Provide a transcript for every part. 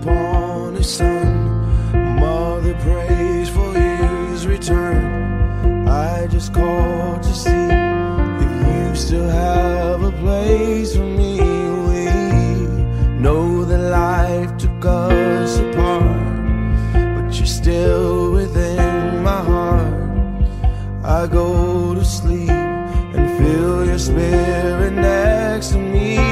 upon his son. Mother prays for his return. I just called to see if you still have a place for me. We know that life took us apart, but you're still within my heart. I go to sleep and feel your spirit next to me.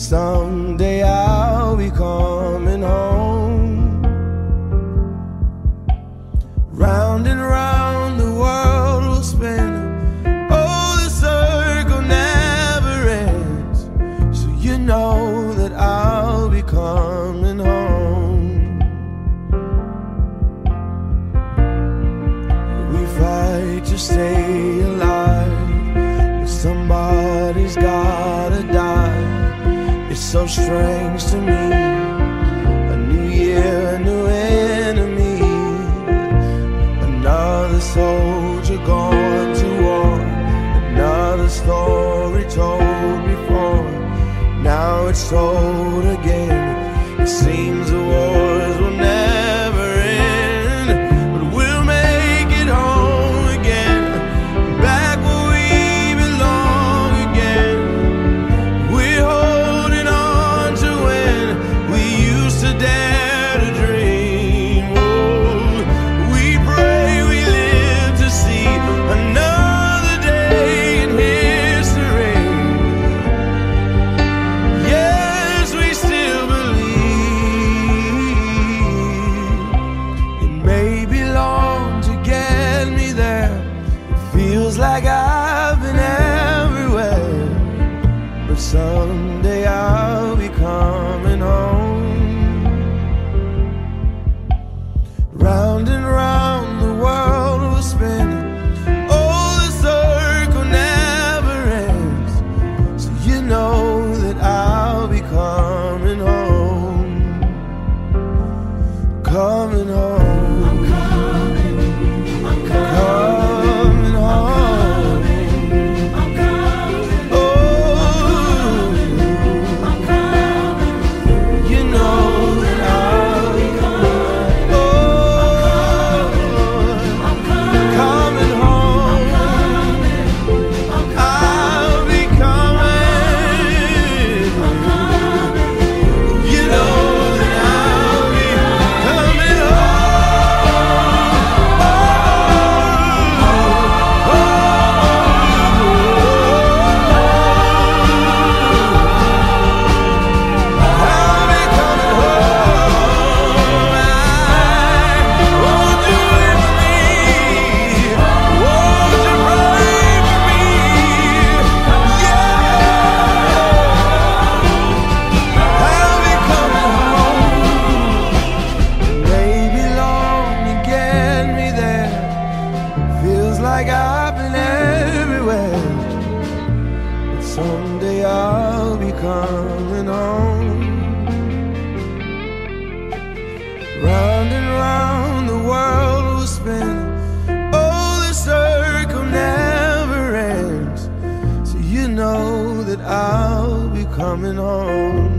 someday I'll be coming home. Round and round. strange to me. A new year, a new enemy. Another soldier gone to war. Another story told before. Now it's told again. like I someday I'll be coming home. Round and round the world will spin. Oh, the circle never ends. So you know that I'll be coming home.